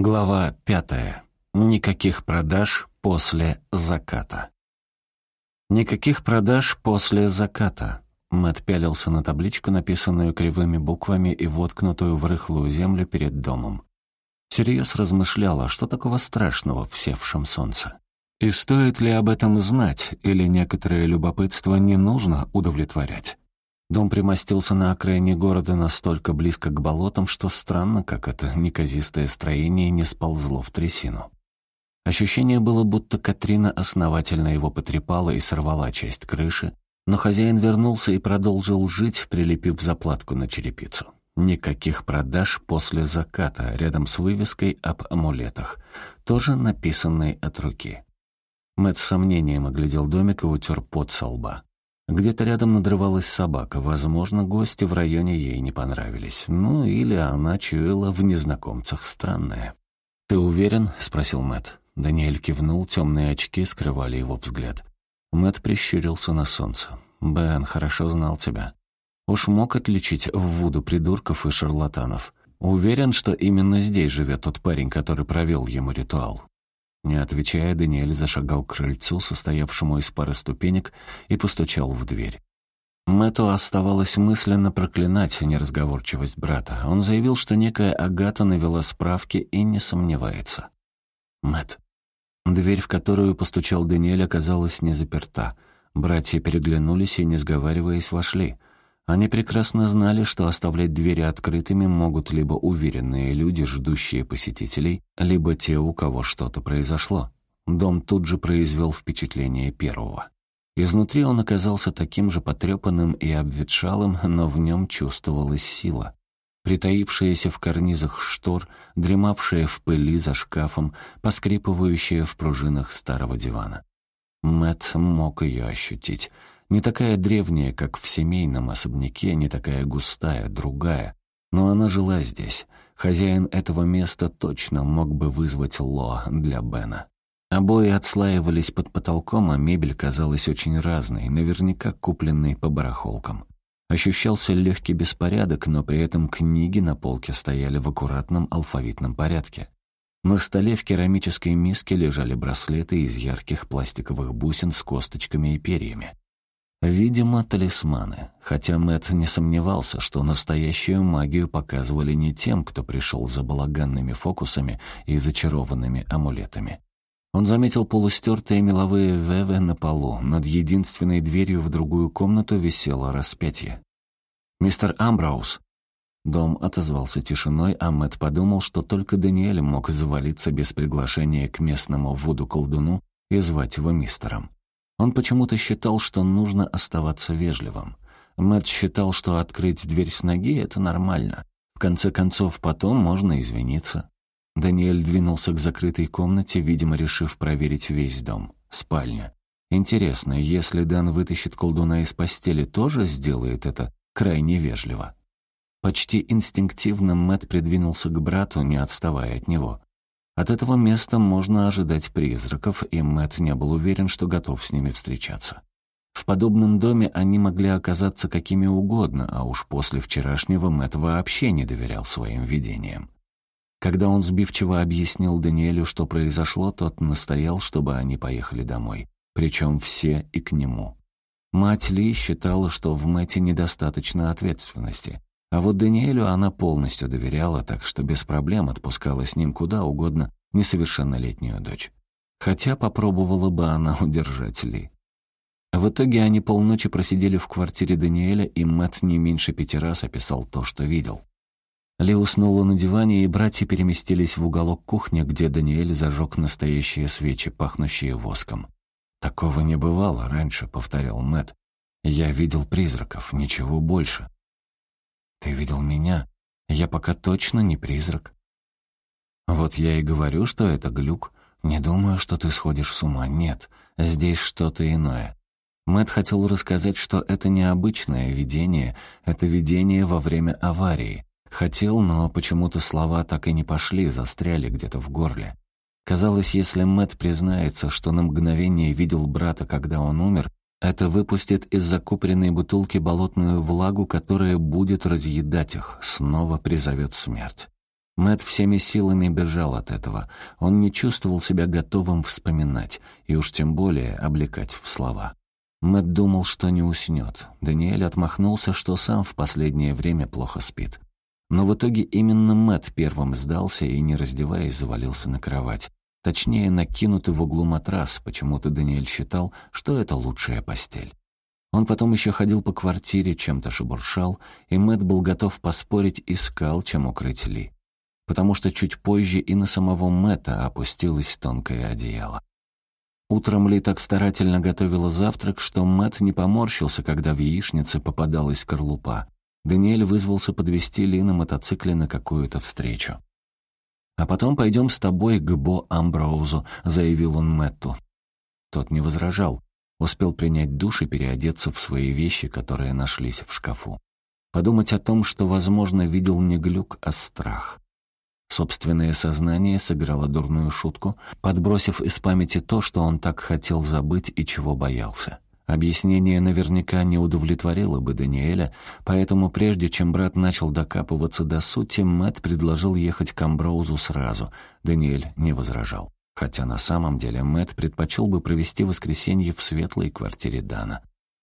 Глава пятая. Никаких продаж после заката. Никаких продаж после заката. Мэт пялился на табличку, написанную кривыми буквами и воткнутую в рыхлую землю перед домом. Всерьез размышляла, что такого страшного в севшем солнце. И стоит ли об этом знать, или некоторое любопытство не нужно удовлетворять? Дом примостился на окраине города настолько близко к болотам, что странно, как это неказистое строение не сползло в трясину. Ощущение было, будто Катрина основательно его потрепала и сорвала часть крыши, но хозяин вернулся и продолжил жить, прилепив заплатку на черепицу. Никаких продаж после заката, рядом с вывеской об амулетах, тоже написанной от руки. Мэтт с сомнением оглядел домик и утер пот со лба. Где-то рядом надрывалась собака. Возможно, гости в районе ей не понравились. Ну, или она чуяла в незнакомцах странное. «Ты уверен?» — спросил Мэт. Даниэль кивнул, темные очки скрывали его взгляд. Мэт прищурился на солнце. «Бен хорошо знал тебя. Уж мог отличить в Вуду придурков и шарлатанов. Уверен, что именно здесь живет тот парень, который провел ему ритуал. Не отвечая, Даниэль зашагал к крыльцу, состоявшему из пары ступенек, и постучал в дверь. Мэтту оставалось мысленно проклинать неразговорчивость брата. Он заявил, что некая Агата навела справки и не сомневается. Мэт. Дверь, в которую постучал Даниэль, оказалась не заперта. Братья переглянулись и, не сговариваясь, вошли — они прекрасно знали, что оставлять двери открытыми могут либо уверенные люди, ждущие посетителей, либо те, у кого что-то произошло. Дом тут же произвел впечатление первого. Изнутри он оказался таким же потрепанным и обветшалым, но в нем чувствовалась сила. Притаившаяся в карнизах штор, дремавшая в пыли за шкафом, поскрипывающая в пружинах старого дивана. Мэт мог ее ощутить — не такая древняя, как в семейном особняке, не такая густая, другая. Но она жила здесь. Хозяин этого места точно мог бы вызвать Ло для Бена. Обои отслаивались под потолком, а мебель казалась очень разной, наверняка купленной по барахолкам. Ощущался легкий беспорядок, но при этом книги на полке стояли в аккуратном алфавитном порядке. На столе в керамической миске лежали браслеты из ярких пластиковых бусин с косточками и перьями. Видимо, талисманы, хотя Мэт не сомневался, что настоящую магию показывали не тем, кто пришел за балаганными фокусами и зачарованными амулетами. Он заметил полустертые меловые вевы на полу, над единственной дверью в другую комнату висело распятие. «Мистер Амбраус!» Дом отозвался тишиной, а Мэт подумал, что только Даниэль мог завалиться без приглашения к местному вуду-колдуну и звать его мистером. Он почему-то считал, что нужно оставаться вежливым. Мэтт считал, что открыть дверь с ноги — это нормально. В конце концов, потом можно извиниться. Даниэль двинулся к закрытой комнате, видимо, решив проверить весь дом. Спальня. Интересно, если Дан вытащит колдуна из постели, тоже сделает это крайне вежливо? Почти инстинктивно Мэт придвинулся к брату, не отставая от него. От этого места можно ожидать призраков, и Мэтт не был уверен, что готов с ними встречаться. В подобном доме они могли оказаться какими угодно, а уж после вчерашнего Мэтт вообще не доверял своим видениям. Когда он сбивчиво объяснил Даниэлю, что произошло, тот настоял, чтобы они поехали домой. Причем все и к нему. Мать Ли считала, что в Мэтте недостаточно ответственности. А вот Даниэлю она полностью доверяла, так что без проблем отпускала с ним куда угодно несовершеннолетнюю дочь. Хотя попробовала бы она удержать Ли. В итоге они полночи просидели в квартире Даниэля, и Мэтт не меньше пяти раз описал то, что видел. Ли уснула на диване, и братья переместились в уголок кухни, где Даниэль зажег настоящие свечи, пахнущие воском. «Такого не бывало раньше», — повторял Мэтт. «Я видел призраков, ничего больше». Ты видел меня? Я пока точно не призрак. Вот я и говорю, что это глюк. Не думаю, что ты сходишь с ума. Нет, здесь что-то иное. Мэт хотел рассказать, что это необычное видение, это видение во время аварии. Хотел, но почему-то слова так и не пошли, застряли где-то в горле. Казалось, если Мэт признается, что на мгновение видел брата, когда он умер, это выпустит из закупоренной бутылки болотную влагу, которая будет разъедать их, снова призовет смерть. Мэт всеми силами бежал от этого. Он не чувствовал себя готовым вспоминать, и уж тем более облекать в слова. Мэт думал, что не уснет. Даниэль отмахнулся, что сам в последнее время плохо спит. Но в итоге именно Мэт первым сдался и, не раздеваясь, завалился на кровать. Точнее, накинутый в углу матрас, почему-то Даниэль считал, что это лучшая постель. Он потом еще ходил по квартире, чем-то шебуршал, и Мэт был готов поспорить, искал, чем укрыть Ли потому что чуть позже и на самого Мэтта опустилось тонкое одеяло. Утром Ли так старательно готовила завтрак, что Мэтт не поморщился, когда в яичнице попадалась скорлупа. Даниэль вызвался подвести Ли на мотоцикле на какую-то встречу. «А потом пойдем с тобой к Бо Амброузу», — заявил он Мэтту. Тот не возражал, успел принять душ и переодеться в свои вещи, которые нашлись в шкафу. Подумать о том, что, возможно, видел не глюк, а страх. Собственное сознание сыграло дурную шутку, подбросив из памяти то, что он так хотел забыть и чего боялся. Объяснение наверняка не удовлетворило бы Даниэля, поэтому прежде чем брат начал докапываться до сути, Мэтт предложил ехать к Амброузу сразу. Даниэль не возражал. Хотя на самом деле Мэтт предпочел бы провести воскресенье в светлой квартире Дана.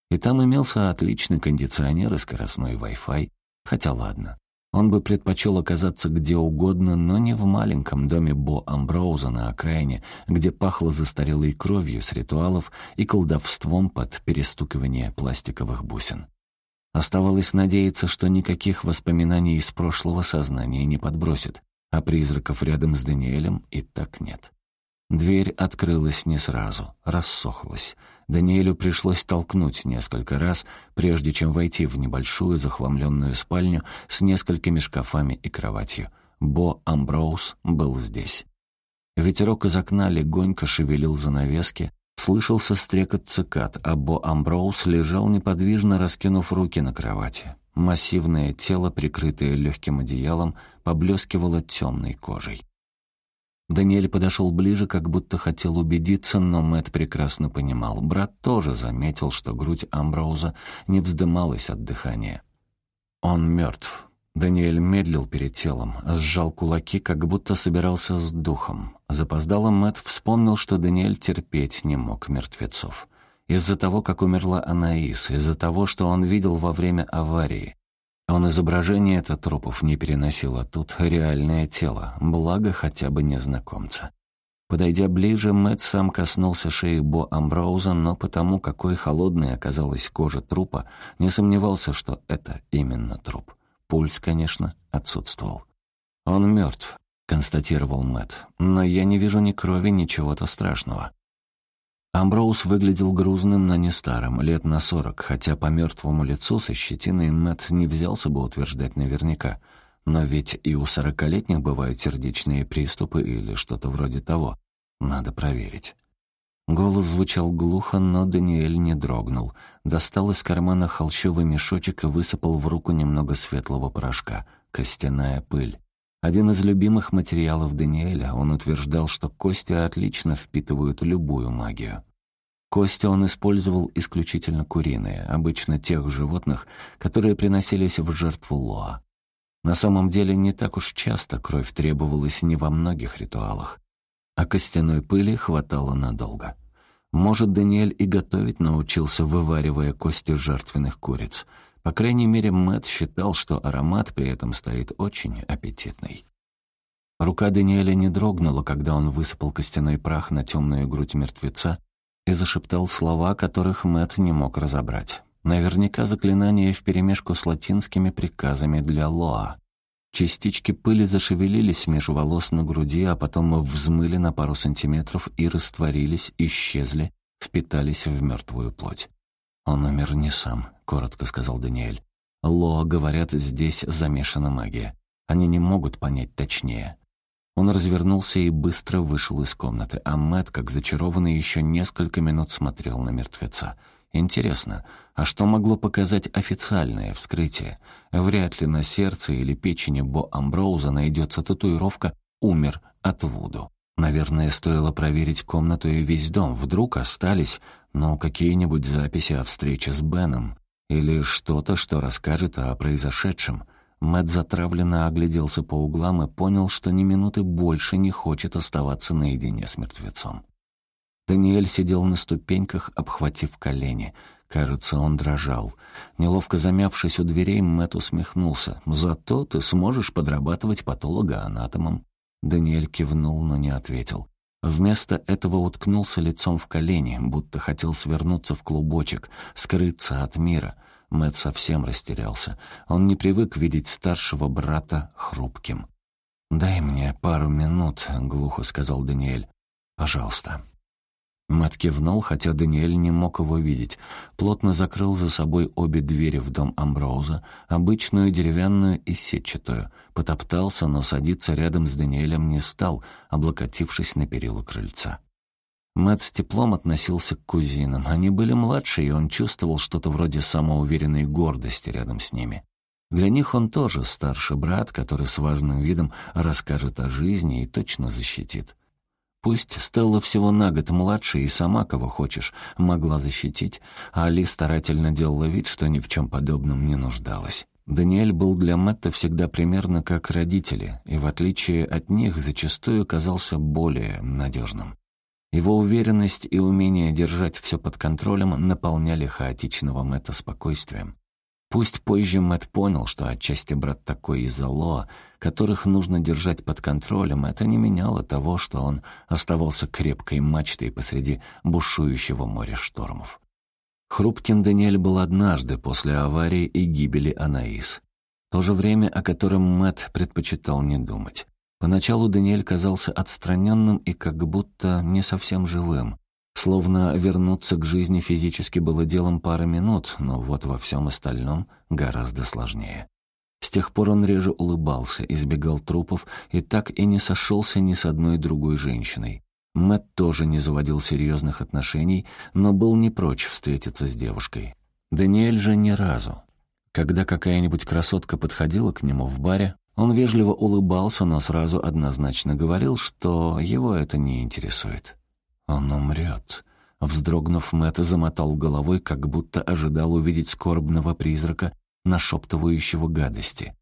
И там имелся отличный кондиционер и скоростной Wi-Fi. Хотя ладно, он бы предпочел оказаться где угодно, но не в маленьком доме Бо Амброуза на окраине, где пахло застарелой кровью с ритуалов и колдовством под перестукивание пластиковых бусин. Оставалось надеяться, что никаких воспоминаний из прошлого сознания не подбросит, а призраков рядом с Даниэлем и так нет. Дверь открылась не сразу, рассохлась. Даниэлю пришлось толкнуть несколько раз, прежде чем войти в небольшую захламленную спальню с несколькими шкафами и кроватью. Бо Амброуз был здесь. Ветерок из окна легонько шевелил занавески, слышался стрекот цикад, а Бо Амброуз лежал неподвижно, раскинув руки на кровати. Массивное тело, прикрытое легким одеялом, поблескивало темной кожей. Даниэль подошел ближе, как будто хотел убедиться, но Мэт прекрасно понимал. Брат тоже заметил, что грудь Амброуза не вздымалась от дыхания. «Он мертв». Даниэль медлил перед телом, сжал кулаки, как будто собирался с духом. Запоздало Мэт вспомнил, что Даниэль терпеть не мог мертвецов. Из-за того, как умерла Анаис, из-за того, что он видел во время аварии. Он изображение это трупов не переносил, а тут реальное тело, благо хотя бы незнакомца. Подойдя ближе, Мэтт сам коснулся шеи Бо Амброуза, но потому, какой холодной оказалась кожа трупа, не сомневался, что это именно труп. Пульс, конечно, отсутствовал. «Он мертв», — констатировал Мэтт, «но я не вижу ни крови, ни чего-то страшного». Амброуз выглядел грузным, но не старым, лет на сорок, хотя по мертвому лицу со щетиной Мэтт не взялся бы утверждать наверняка. Но ведь и у сорокалетних бывают сердечные приступы или что-то вроде того. Надо проверить. Голос звучал глухо, но Даниэль не дрогнул. Достал из кармана холщовый мешочек и высыпал в руку немного светлого порошка. Костяная пыль. Один из любимых материалов Даниэля, он утверждал, что кости отлично впитывают любую магию. Кости он использовал исключительно куриные, обычно тех животных, которые приносились в жертву Лоа. На самом деле не так уж часто кровь требовалась не во многих ритуалах, а костяной пыли хватало надолго. Может, Даниэль и готовить научился, вываривая кости жертвенных куриц — по крайней мере, Мэтт считал, что аромат при этом стоит очень аппетитный. Рука Даниэля не дрогнула, когда он высыпал костяной прах на темную грудь мертвеца и зашептал слова, которых Мэтт не мог разобрать. Наверняка заклинание вперемешку с латинскими приказами для Лоа. Частички пыли зашевелились меж волос на груди, а потом взмыли на пару сантиметров и растворились, исчезли, впитались в мертвую плоть. «Он умер не сам», — коротко сказал Даниэль. «Лоа, говорят, здесь замешана магия. Они не могут понять точнее». Он развернулся и быстро вышел из комнаты, а Мэтт, как зачарованный, еще несколько минут смотрел на мертвеца. Интересно, а что могло показать официальное вскрытие? Вряд ли на сердце или печени Бо Амброуза найдется татуировка «Умер от Вуду». Наверное, стоило проверить комнату и весь дом. Вдруг остались, ну, какие-нибудь записи о встрече с Беном или что-то, что расскажет о произошедшем. Мэтт затравленно огляделся по углам и понял, что ни минуты больше не хочет оставаться наедине с мертвецом. Даниэль сидел на ступеньках, обхватив колени. Кажется, он дрожал. Неловко замявшись у дверей, Мэтт усмехнулся. «Зато ты сможешь подрабатывать патологоанатомом». Даниэль кивнул, но не ответил. Вместо этого уткнулся лицом в колени, будто хотел свернуться в клубочек, скрыться от мира. Мэтт совсем растерялся. Он не привык видеть старшего брата хрупким. «Дай мне пару минут», — глухо сказал Даниэль. «Пожалуйста». Мэтт кивнул, хотя Даниэль не мог его видеть. Плотно закрыл за собой обе двери в дом Амброуза, обычную деревянную и сетчатую. Потоптался, но садиться рядом с Даниэлем не стал, облокотившись на перила крыльца. Мэтт с теплом относился к кузинам. Они были младше, и он чувствовал что-то вроде самоуверенной гордости рядом с ними. Для них он тоже старший брат, который с важным видом расскажет о жизни и точно защитит. Пусть Стелла всего на год младше и сама, кого хочешь, могла защитить, а Али старательно делала вид, что ни в чем подобном не нуждалась. Даниэль был для Мэтта всегда примерно как родители, и в отличие от них зачастую казался более надежным. Его уверенность и умение держать все под контролем наполняли хаотичного Мэтта спокойствием. Пусть позже Мэтт понял, что отчасти брат такой из-за Лоа, которых нужно держать под контролем, это не меняло того, что он оставался крепкой мачтой посреди бушующего моря штормов. Хрупкин Даниэль был однажды после аварии и гибели Анаис. То же время, о котором Мэтт предпочитал не думать. Поначалу Даниэль казался отстраненным и как будто не совсем живым. Словно вернуться к жизни физически было делом пары минут, но вот во всем остальном гораздо сложнее. С тех пор он реже улыбался, избегал трупов и так и не сошелся ни с одной другой женщиной. Мэтт тоже не заводил серьезных отношений, но был не прочь встретиться с девушкой. Даниэль же ни разу. Когда какая-нибудь красотка подходила к нему в баре, он вежливо улыбался, но сразу однозначно говорил, что его это не интересует. «Он умрет». Вздрогнув, Мэтт замотал головой, как будто ожидал увидеть скорбного призрака, нашептывающего гадости.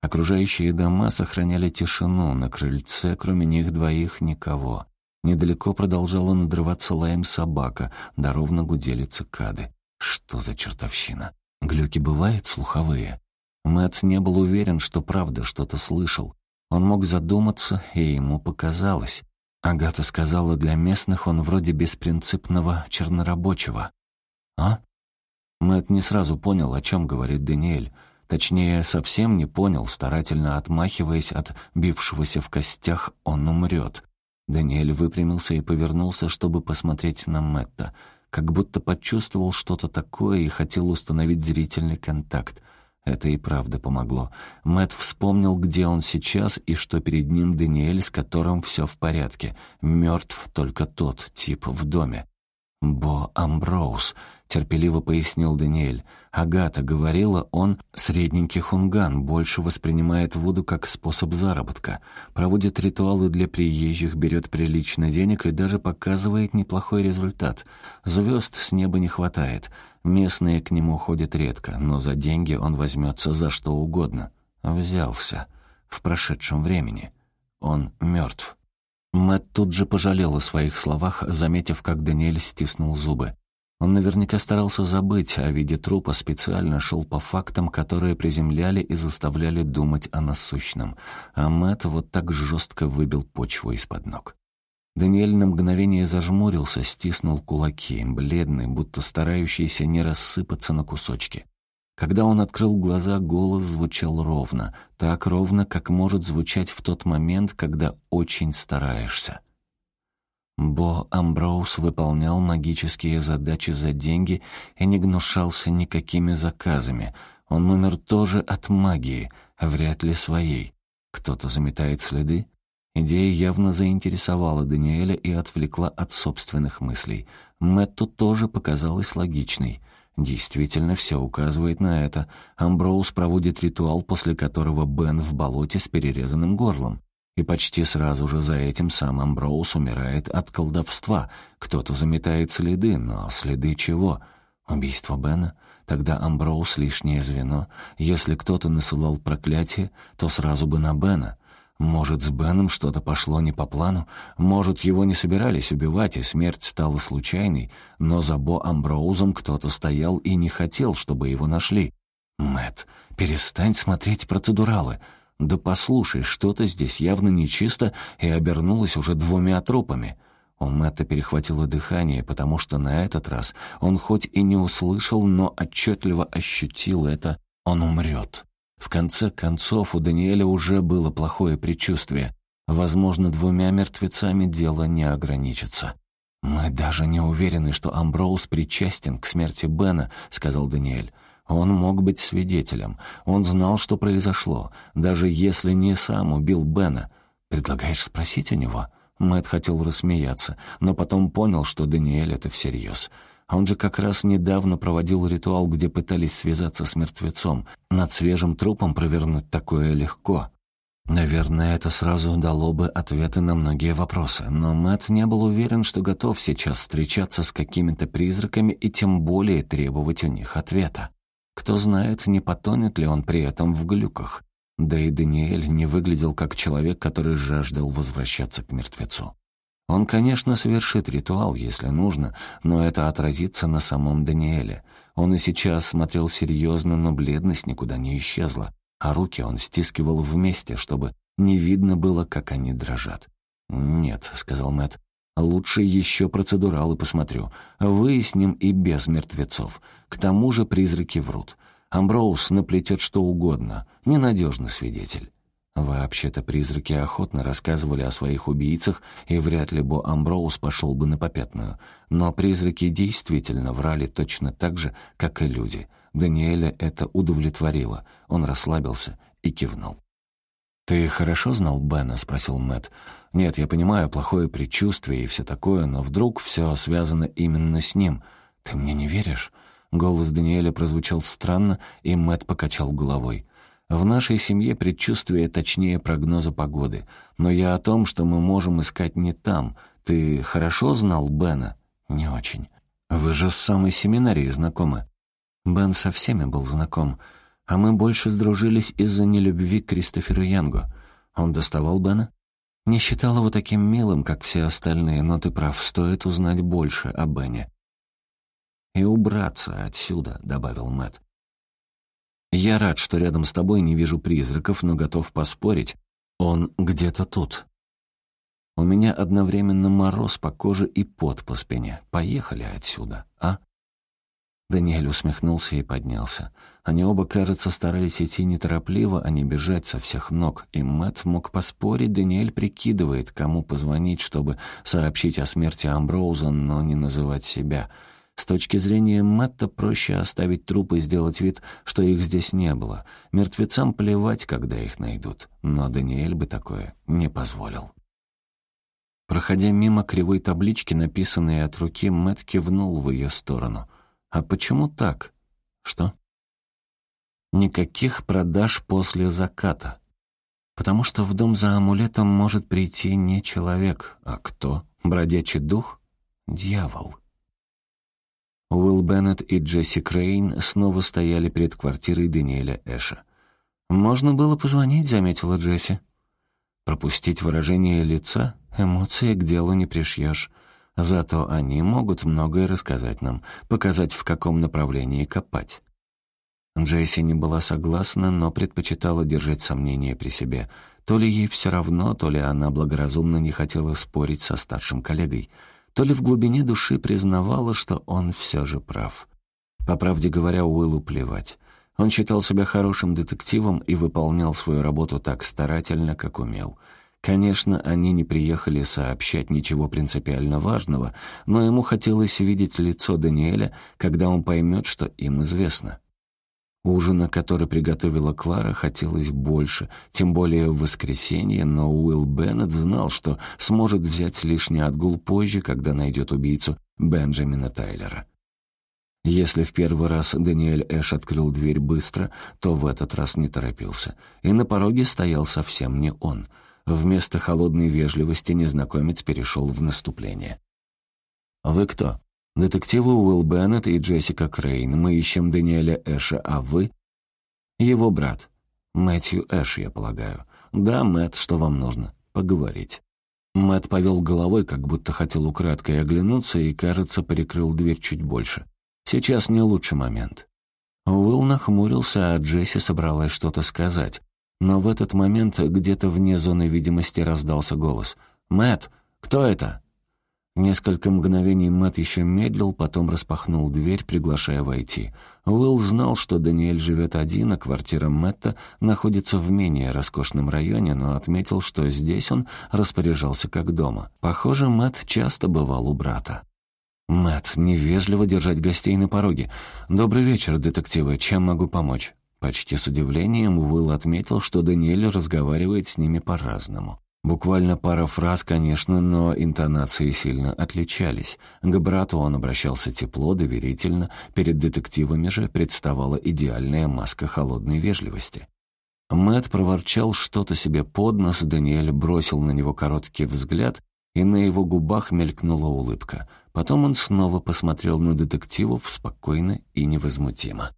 Окружающие дома сохраняли тишину, на крыльце, кроме них двоих, никого. Недалеко продолжала надрываться лаем собака, да ровно гудели цикады. Что за чертовщина? Глюки бывают слуховые? Мэтт не был уверен, что правда что-то слышал. Он мог задуматься, и ему показалось. Агата сказала, для местных он вроде беспринципного чернорабочего. А? Мэтт не сразу понял, о чем говорит Даниэль. Точнее, совсем не понял, старательно отмахиваясь от бившегося в костях «он умрет». Даниэль выпрямился и повернулся, чтобы посмотреть на Мэтта, как будто почувствовал что-то такое и хотел установить зрительный контакт — это и правда помогло. Мэт вспомнил, где он сейчас и что перед ним Даниэль, с которым все в порядке. Мертв только тот тип в доме. «Бо Амброуз», — терпеливо пояснил Даниэль. «Агата говорила, он средненький хунган, больше воспринимает воду как способ заработка, проводит ритуалы для приезжих, берет прилично денег и даже показывает неплохой результат. Звезд с неба не хватает. Местные к нему ходят редко, но за деньги он возьмется за что угодно. Взялся. В прошедшем времени. Он мертв». Мэтт тут же пожалел о своих словах, заметив, как Даниэль стиснул зубы. Он наверняка старался забыть о виде трупа, специально шел по фактам, которые приземляли и заставляли думать о насущном. А Мэтт вот так жестко выбил почву из-под ног. Даниэль на мгновение зажмурился, стиснул кулаки, бледный, будто старающийся не рассыпаться на кусочки. Когда он открыл глаза, голос звучал ровно, так ровно, как может звучать в тот момент, когда очень стараешься. Бо Амброуз выполнял магические задачи за деньги и не гнушался никакими заказами. Он умер тоже от магии, вряд ли своей. Кто-то заметает следы? Идея явно заинтересовала Даниэля и отвлекла от собственных мыслей. Мэтту тоже показалась логичной. Действительно, все указывает на это. Амброуз проводит ритуал, после которого Бен в болоте с перерезанным горлом. И почти сразу же за этим сам Амброуз умирает от колдовства. Кто-то заметает следы, но следы чего? Убийство Бена? Тогда Амброуз — лишнее звено. Если кто-то насылал проклятие, то сразу бы на Бена. Может, с Беном что-то пошло не по плану? Может, его не собирались убивать, и смерть стала случайной, но за Бо Амброузом кто-то стоял и не хотел, чтобы его нашли. Мэт, перестань смотреть процедуралы. Да послушай, что-то здесь явно нечисто и обернулось уже двумя трупами. У Мэтта перехватило дыхание, потому что на этот раз он хоть и не услышал, но отчетливо ощутил это. Он умрет. В конце концов, у Даниэля уже было плохое предчувствие. Возможно, двумя мертвецами дело не ограничится. «Мы даже не уверены, что Амброуз причастен к смерти Бена», — сказал Даниэль. «Он мог быть свидетелем. Он знал, что произошло, даже если не сам убил Бена. Предлагаешь спросить у него?» Мэтт хотел рассмеяться, но потом понял, что Даниэль это всерьез. Он же как раз недавно проводил ритуал, где пытались связаться с мертвецом. Над свежим трупом провернуть такое легко. Наверное, это сразу дало бы ответы на многие вопросы, но Мэтт не был уверен, что готов сейчас встречаться с какими-то призраками и тем более требовать у них ответа. Кто знает, не потонет ли он при этом в глюках. Да и Даниэль не выглядел как человек, который жаждал возвращаться к мертвецу. Он, конечно, совершит ритуал, если нужно, но это отразится на самом Даниэле. Он и сейчас смотрел серьезно, но бледность никуда не исчезла, а руки он стискивал вместе, чтобы не видно было, как они дрожат. «Нет», — сказал Мэтт, — «лучше еще процедуралы посмотрю. Выясним и без мертвецов. К тому же призраки врут. Амброуз наплетет что угодно. Ненадежный свидетель. Вообще-то призраки охотно рассказывали о своих убийцах, и вряд ли Бо Амброуз пошел бы на попятную. Но призраки действительно врали точно так же, как и люди. Даниэля это удовлетворило. Он расслабился и кивнул. «Ты хорошо знал Бена?» — спросил Мэтт. «Нет, я понимаю, плохое предчувствие и все такое, но вдруг все связано именно с ним. Ты мне не веришь?» Голос Даниэля прозвучал странно, и Мэт покачал головой. «В нашей семье предчувствие точнее прогноза погоды. Но я о том, что мы можем искать не там. Ты хорошо знал Бена?» «Не очень. Вы же с самой семинарией знакомы». Бен со всеми был знаком, а мы больше сдружились из-за нелюбви к Кристоферу Янгу. Он доставал Бена? Не считал его таким милым, как все остальные, но ты прав, стоит узнать больше о Бене и убраться отсюда», — добавил Мэт. «Я рад, что рядом с тобой не вижу призраков, но готов поспорить. Он где-то тут». У меня одновременно мороз по коже и пот по спине. Поехали отсюда, а? Даниэль усмехнулся и поднялся. Они оба, кажется, старались идти неторопливо, а не бежать со всех ног. И Мэтт мог поспорить, Даниэль прикидывает, кому позвонить, чтобы сообщить о смерти Амброуза, но не называть себя — с точки зрения Мэтта проще оставить труп и сделать вид, что их здесь не было. Мертвецам плевать, когда их найдут. Но Даниэль бы такое не позволил. Проходя мимо кривой таблички, написанной от руки, Мэтт кивнул в ее сторону. «А почему так?» «Что?» «Никаких продаж после заката. Потому что в дом за амулетом может прийти не человек, а кто? Бродячий дух? Дьявол». Уилл Беннет и Джесси Крейн снова стояли перед квартирой Даниэля Эша. «Можно было позвонить», — заметила Джесси. «Пропустить выражение лица? Эмоции к делу не пришьешь. Зато они могут многое рассказать нам, показать, в каком направлении копать». Джесси не была согласна, но предпочитала держать сомнения при себе. То ли ей все равно, то ли она благоразумно не хотела спорить со старшим коллегой — то ли в глубине души признавала, что он все же прав. По правде говоря, Уиллу плевать. Он считал себя хорошим детективом и выполнял свою работу так старательно, как умел. Конечно, они не приехали сообщать ничего принципиально важного, но ему хотелось видеть лицо Даниэля, когда он поймет, что им известно. Ужина, который приготовила Клара, хотелось больше, тем более в воскресенье, но Уилл Беннет знал, что сможет взять лишний отгул позже, когда найдет убийцу Бенджамина Тайлера. Если в первый раз Даниэль Эш открыл дверь быстро, то в этот раз не торопился. И на пороге стоял совсем не он. Вместо холодной вежливости незнакомец перешел в наступление. «Вы кто?» «Детективы Уилл Беннет и Джессика Крейн. Мы ищем Даниэля Эша, а вы?» «Его брат. Мэтью Эш, я полагаю. Да, Мэтт, что вам нужно? Поговорить». Мэтт повел головой, как будто хотел украдкой оглянуться, и, кажется, перекрыл дверь чуть больше. «Сейчас не лучший момент». Уилл нахмурился, а Джесси собралась что-то сказать. Но в этот момент где-то вне зоны видимости раздался голос. «Мэтт, кто это?» Несколько мгновений Мэтт еще медлил, потом распахнул дверь, приглашая войти. Уилл знал, что Даниэль живет один, а квартира Мэтта находится в менее роскошном районе, но отметил, что здесь он распоряжался как дома. Похоже, Мэтт часто бывал у брата. «Мэтт, невежливо держать гостей на пороге. Добрый вечер, детективы, чем могу помочь?» Почти с удивлением Уилл отметил, что Даниэль разговаривает с ними по-разному. Буквально пара фраз, конечно, но интонации сильно отличались. К брату он обращался тепло, доверительно, перед детективами же представала идеальная маска холодной вежливости. Мэт проворчал что-то себе под нос, Даниэль бросил на него короткий взгляд, и на его губах мелькнула улыбка. Потом он снова посмотрел на детективов спокойно и невозмутимо.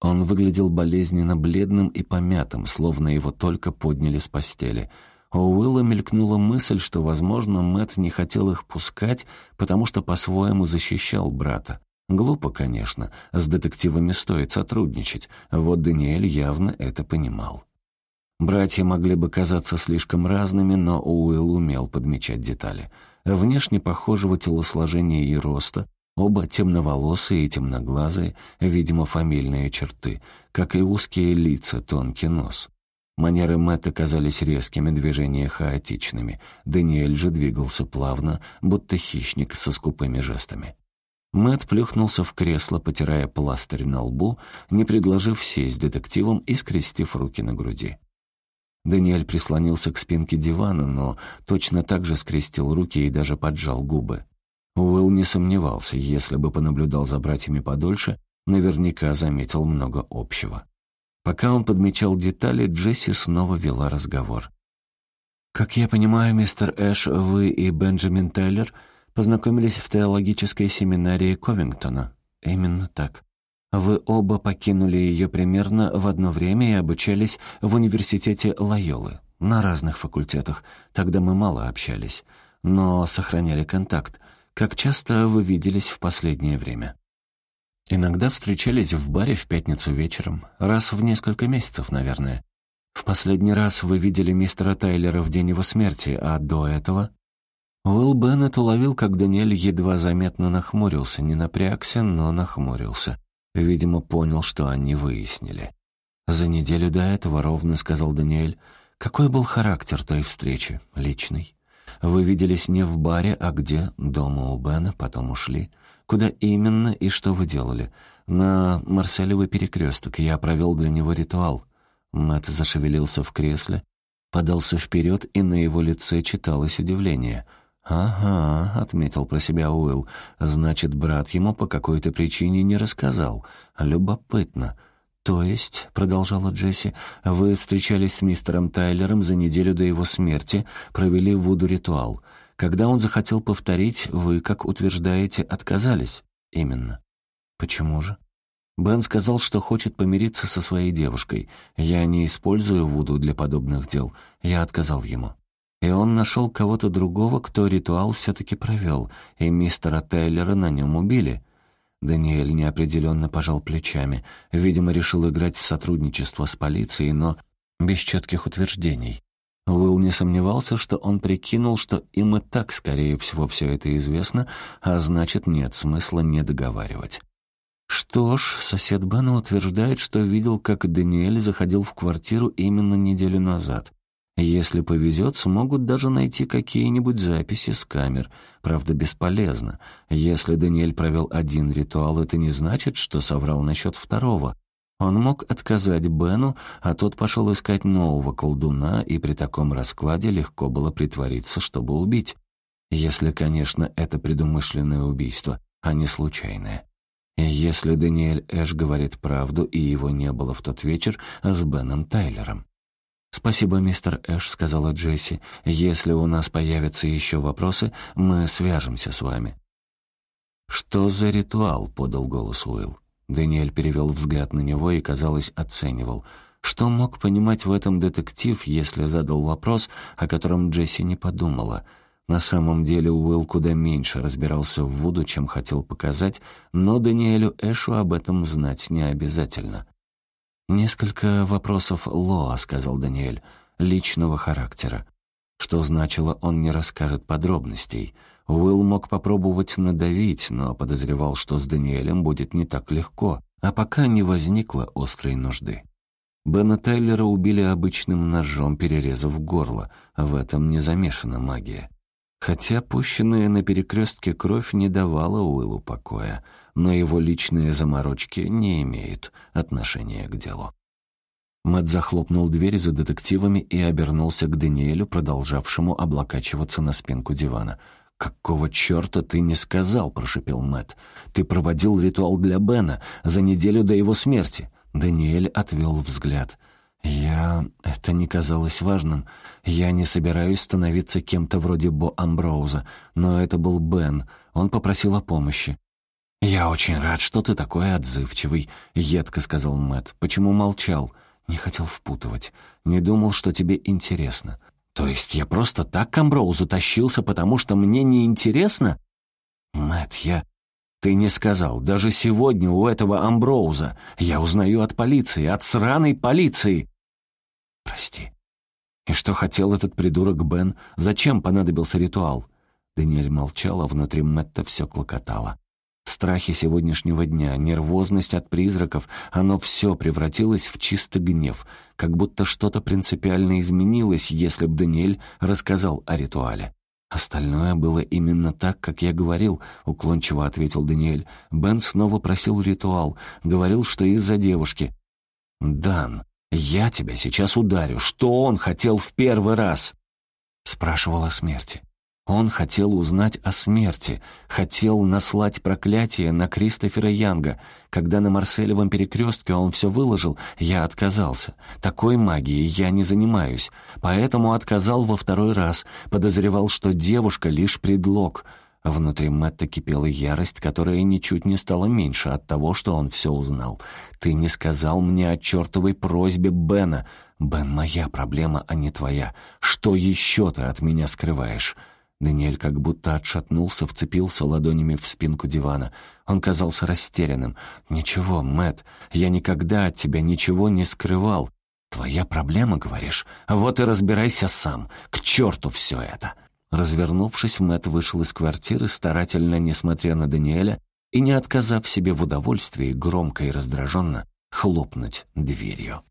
Он выглядел болезненно бледным и помятым, словно его только подняли с постели — у Уилла мелькнула мысль, что, возможно, Мэт не хотел их пускать, потому что по-своему защищал брата. Глупо, конечно, с детективами стоит сотрудничать, вот Даниэль явно это понимал. Братья могли бы казаться слишком разными, но Уилл умел подмечать детали. Внешне похожего телосложения и роста, оба темноволосые и темноглазые, видимо, фамильные черты, как и узкие лица, тонкий нос. Манеры Мэтта казались резкими, движения хаотичными. Даниэль же двигался плавно, будто хищник со скупыми жестами. Мэтт плюхнулся в кресло, потирая пластырь на лбу, не предложив сесть детективом и скрестив руки на груди. Даниэль прислонился к спинке дивана, но точно так же скрестил руки и даже поджал губы. Уилл не сомневался, если бы понаблюдал за братьями подольше, наверняка заметил много общего. Пока он подмечал детали, Джесси снова вела разговор. «Как я понимаю, мистер Эш, вы и Бенджамин Тейлор познакомились в теологической семинарии Ковингтона?» «Именно так. Вы оба покинули ее примерно в одно время и обучались в университете Лайолы, на разных факультетах. Тогда мы мало общались, но сохраняли контакт. Как часто вы виделись в последнее время?» Иногда встречались в баре в пятницу вечером, раз в несколько месяцев, наверное. В последний раз вы видели мистера Тайлера в день его смерти, а до этого... Уилл Беннет уловил, как Даниэль едва заметно нахмурился, не напрягся, но нахмурился. Видимо, понял, что они выяснили. «За неделю до этого, — ровно сказал Даниэль, — какой был характер той встречи? Личный? Вы виделись не в баре, а где? Дома у Бена, потом ушли. Куда именно и что вы делали? На Марселевый перекресток. Я провел для него ритуал. Мэтт зашевелился в кресле, подался вперед, и на его лице читалось удивление. «Ага», — отметил про себя Уилл, — «значит, брат ему по какой-то причине не рассказал. Любопытно». «То есть», — продолжала Джесси, — «вы встречались с мистером Тайлером за неделю до его смерти, провели вуду-ритуал. Когда он захотел повторить, вы, как утверждаете, отказались. Именно. Почему же? Бен сказал, что хочет помириться со своей девушкой. Я не использую Вуду для подобных дел. Я отказал ему. И он нашел кого-то другого, кто ритуал все-таки провел, и мистера Тейлера на нем убили. Даниэль неопределенно пожал плечами. Видимо, решил играть в сотрудничество с полицией, но без четких утверждений. Уилл не сомневался, что он прикинул, что им и так, скорее всего, все это известно, а значит, нет смысла не договаривать. Что ж, сосед Бена утверждает, что видел, как Даниэль заходил в квартиру именно неделю назад. Если повезет, смогут даже найти какие-нибудь записи с камер. Правда, бесполезно. Если Даниэль провел один ритуал, это не значит, что соврал насчет второго. Он мог отказать Бену, а тот пошел искать нового колдуна, и при таком раскладе легко было притвориться, чтобы убить. Если, конечно, это предумышленное убийство, а не случайное. Если Даниэль Эш говорит правду, и его не было в тот вечер с Беном Тайлером. «Спасибо, мистер Эш», — сказала Джесси. «Если у нас появятся еще вопросы, мы свяжемся с вами». «Что за ритуал?» — подал голос Уилл. Даниэль перевел взгляд на него и, казалось, оценивал. Что мог понимать в этом детектив, если задал вопрос, о котором Джесси не подумала? На самом деле Уилл куда меньше разбирался в Вуду, чем хотел показать, но Даниэлю Эшу об этом знать не обязательно. «Несколько вопросов Лоа», — сказал Даниэль, — «личного характера». Что значило, он не расскажет подробностей. Уилл мог попробовать надавить, но подозревал, что с Даниэлем будет не так легко, а пока не возникло острой нужды. Бена Тайлера убили обычным ножом, перерезав горло. В этом не замешана магия. Хотя пущенная на перекрестке кровь не давала Уиллу покоя, но его личные заморочки не имеют отношения к делу. Мэтт захлопнул дверь за детективами и обернулся к Даниэлю, продолжавшему облокачиваться на спинку дивана. «Какого черта ты не сказал?» — прошепел Мэтт. «Ты проводил ритуал для Бена за неделю до его смерти». Даниэль отвел взгляд. «Я... это не казалось важным. Я не собираюсь становиться кем-то вроде Бо Амброуза, но это был Бен. Он попросил о помощи. «Я очень рад, что ты такой отзывчивый», — едко сказал Мэтт. «Почему молчал?» «Не хотел впутывать. Не думал, что тебе интересно». «То есть я просто так к Амброузу тащился, потому что мне не интересно?» «Мэтт, я...» «Ты не сказал. Даже сегодня у этого Амброуза. Я узнаю от полиции, от сраной полиции!» «Прости». «И что хотел этот придурок Бен? Зачем понадобился ритуал?» Даниэль молчал, а внутри Мэтта все клокотало. Страхи сегодняшнего дня, нервозность от призраков, оно все превратилось в чистый гнев, как будто что-то принципиально изменилось, если б Даниэль рассказал о ритуале. «Остальное было именно так, как я говорил», — уклончиво ответил Даниэль. Бен снова просил ритуал, говорил, что из-за девушки. «Дан, я тебя сейчас ударю. Что он хотел в первый раз?» Спрашивал о смерти. Он хотел узнать о смерти, хотел наслать проклятие на Кристофера Янга. Когда на Марселевом перекрестке он все выложил, я отказался. Такой магией я не занимаюсь, поэтому отказал во второй раз, подозревал, что девушка — лишь предлог. Внутри Мэтта кипела ярость, которая ничуть не стала меньше от того, что он все узнал. «Ты не сказал мне о чертовой просьбе Бена. Бен — моя проблема, а не твоя. Что еще ты от меня скрываешь?» Даниэль как будто отшатнулся, вцепился ладонями в спинку дивана. Он казался растерянным. «Ничего, Мэт, я никогда от тебя ничего не скрывал. Твоя проблема, говоришь? Вот и разбирайся сам. К черту все это!» Развернувшись, Мэт вышел из квартиры, старательно, несмотря на Даниэля, и не отказав себе в удовольствии, громко и раздраженно хлопнуть дверью.